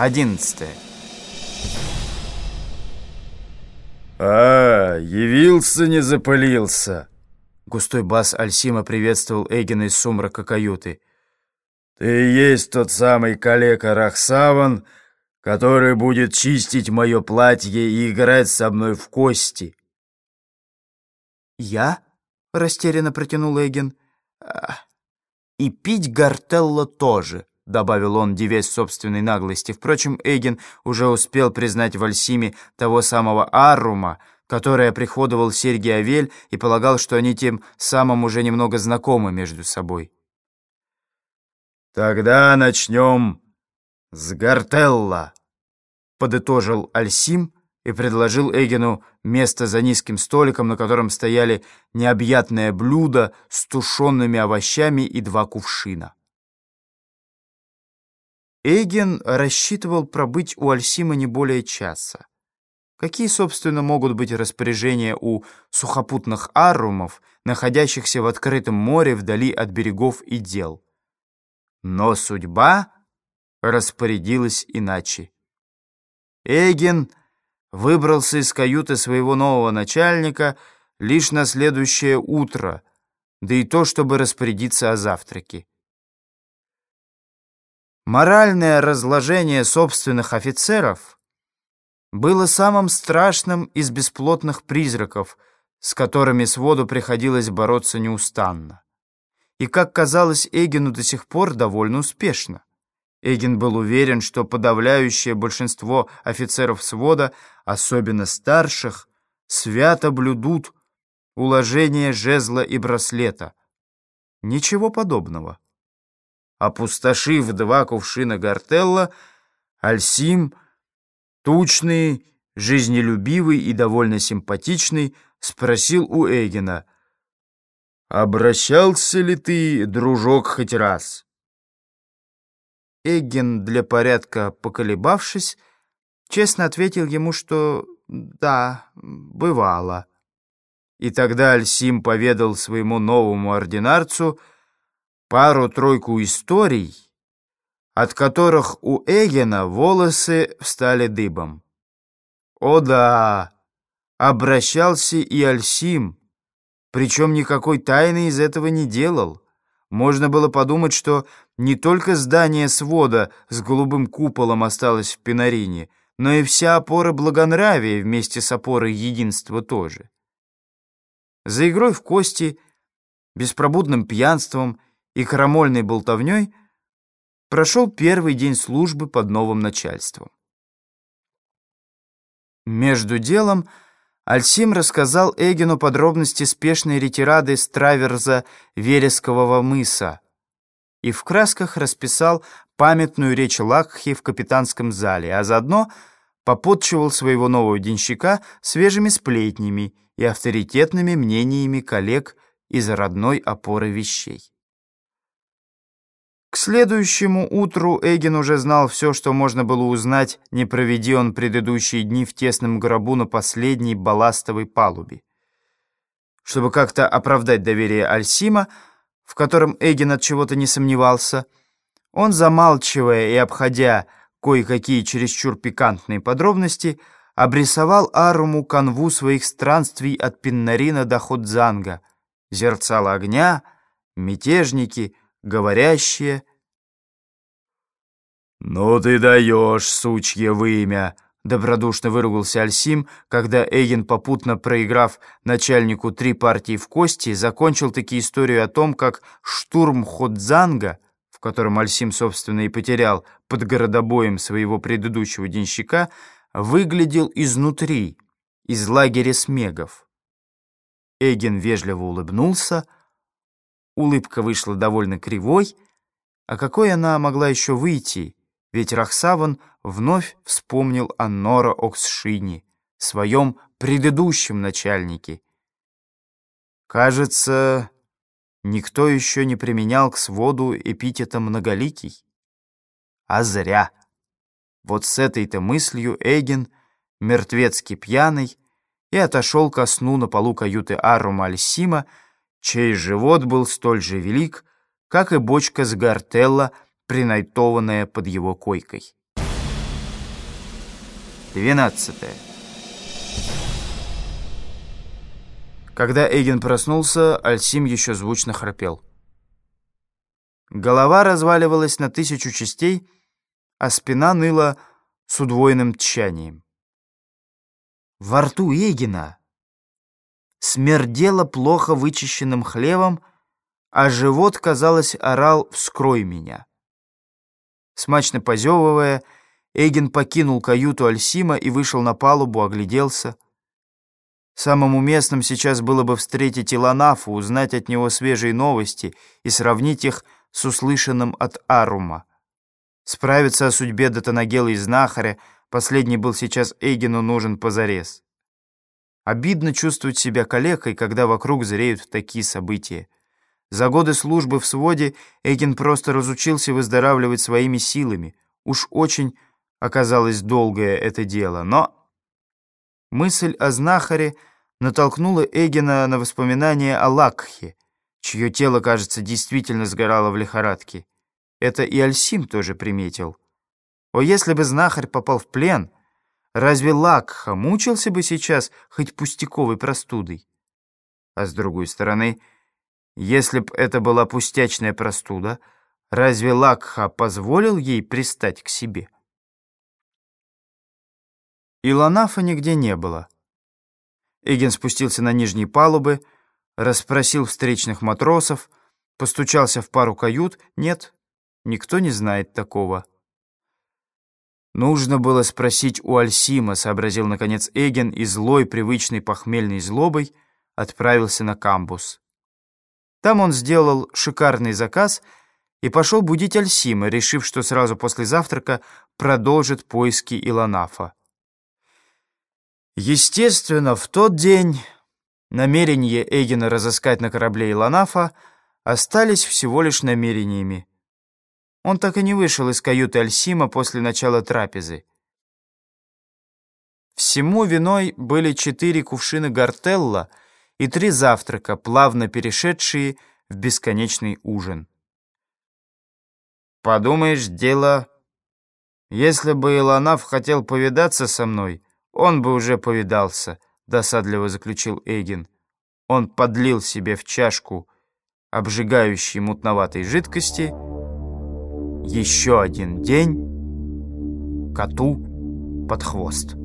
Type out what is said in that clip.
Одиннадцатое. «А, явился, не запылился!» Густой бас Альсима приветствовал Эгина из сумрака каюты. «Ты и есть тот самый калека Рахсаван, который будет чистить мое платье и играть со мной в кости». «Я?» — растерянно протянул Эгин. «А, «И пить Гартелло тоже», — добавил он, девясь собственной наглости. Впрочем, Эгин уже успел признать в того самого Аррума, который оприходовал Сергий Авель и полагал, что они тем самым уже немного знакомы между собой. «Тогда начнем с Гартелла», — подытожил Альсим и предложил Эгину место за низким столиком, на котором стояли необъятное блюдо с тушенными овощами и два кувшина. Эгин рассчитывал пробыть у Альсима не более часа. Какие, собственно, могут быть распоряжения у сухопутных аррумов, находящихся в открытом море вдали от берегов и дел? Но судьба распорядилась иначе. Эгин выбрался из каюты своего нового начальника лишь на следующее утро, да и то, чтобы распорядиться о завтраке. Моральное разложение собственных офицеров было самым страшным из бесплотных призраков, с которыми своду приходилось бороться неустанно. И, как казалось Эгину до сих пор, довольно успешно. Эгин был уверен, что подавляющее большинство офицеров свода, особенно старших, свято блюдут уложение жезла и браслета. Ничего подобного. Опустошив два кувшина гортелла, Альсим, тучный, жизнелюбивый и довольно симпатичный, спросил у Эгина, «Обращался ли ты, дружок, хоть раз?» Эгген, для порядка поколебавшись, честно ответил ему, что да, бывало. И тогда Альсим поведал своему новому ординарцу пару-тройку историй, от которых у Эгена волосы встали дыбом. О да, обращался и Альсим, причем никакой тайны из этого не делал. Можно было подумать, что не только здание свода с голубым куполом осталось в Пенарине, но и вся опора благонравия вместе с опорой единства тоже. За игрой в кости, беспробудным пьянством и крамольной болтовней прошел первый день службы под новым начальством. Между делом Альсим рассказал Эгину подробности спешной ретирады с траверза Верескового мыса и в красках расписал памятную речь Лакхи в капитанском зале, а заодно попотчевал своего нового денщика свежими сплетнями и авторитетными мнениями коллег из родной опоры вещей. К следующему утру Эгин уже знал все, что можно было узнать, не проведи он предыдущие дни в тесном гробу на последней балластовой палубе. Чтобы как-то оправдать доверие Альсима, в котором Эгин от чего-то не сомневался, он, замалчивая и обходя кое-какие чересчур пикантные подробности, обрисовал Аруму канву своих странствий от Пиннарина до Ходзанга, зерцало огня, мятежники — говорящее. «Ну ты даешь, сучье вымя!» — добродушно выругался Альсим, когда Эйген, попутно проиграв начальнику три партии в кости, закончил таки историю о том, как штурм Ходзанга, в котором Альсим, собственно, и потерял под городобоем своего предыдущего денщика, выглядел изнутри, из лагеря смегов. Эйген вежливо улыбнулся — Улыбка вышла довольно кривой, а какой она могла еще выйти, ведь Рахсаван вновь вспомнил о Нора Оксшине, своем предыдущем начальнике. Кажется, никто еще не применял к своду эпитета «многоликий». А зря. Вот с этой-то мыслью Эгин, мертвецки пьяный, и отошел ко сну на полу каюты Арума Альсима, чей живот был столь же велик, как и бочка с гортелла, принайтованная под его койкой. Двенадцатое. Когда Эйген проснулся, Альсим еще звучно храпел. Голова разваливалась на тысячу частей, а спина ныла с удвоенным тщанием. Во рту Эйгена смердело плохо вычищенным хлебом, а живот, казалось, орал «Вскрой меня!». Смачно позевывая, Эйген покинул каюту Альсима и вышел на палубу, огляделся. Самым уместным сейчас было бы встретить Иланафу, узнать от него свежие новости и сравнить их с услышанным от Арума. Справиться о судьбе Датанагела и знахаря, последний был сейчас Эйгену нужен позарез. Обидно чувствовать себя калекой, когда вокруг зреют такие события. За годы службы в своде Эйген просто разучился выздоравливать своими силами. Уж очень оказалось долгое это дело, но... Мысль о знахаре натолкнула Эгена на воспоминания о Лакхе, чье тело, кажется, действительно сгорало в лихорадке. Это и Альсим тоже приметил. О, если бы знахарь попал в плен, разве Лакха мучился бы сейчас хоть пустяковой простудой? А с другой стороны, если б это была пустячная простуда, разве Лакха позволил ей пристать к себе? Илонафа нигде не было. Эген спустился на нижние палубы, расспросил встречных матросов, постучался в пару кают. Нет, никто не знает такого. Нужно было спросить у Альсима, сообразил наконец Эген и злой, привычной похмельной злобой отправился на камбус. Там он сделал шикарный заказ и пошел будить Альсима, решив, что сразу после завтрака продолжит поиски Илонафа. Естественно, в тот день намерения Эгена разыскать на корабле Илонафа остались всего лишь намерениями. Он так и не вышел из каюты Альсима после начала трапезы. Всему виной были четыре кувшина гортелла и три завтрака, плавно перешедшие в бесконечный ужин. «Подумаешь, дело... Если бы Илонаф хотел повидаться со мной...» «Он бы уже повидался», — досадливо заключил Эйген. Он подлил себе в чашку обжигающей мутноватой жидкости. Еще один день коту под хвост.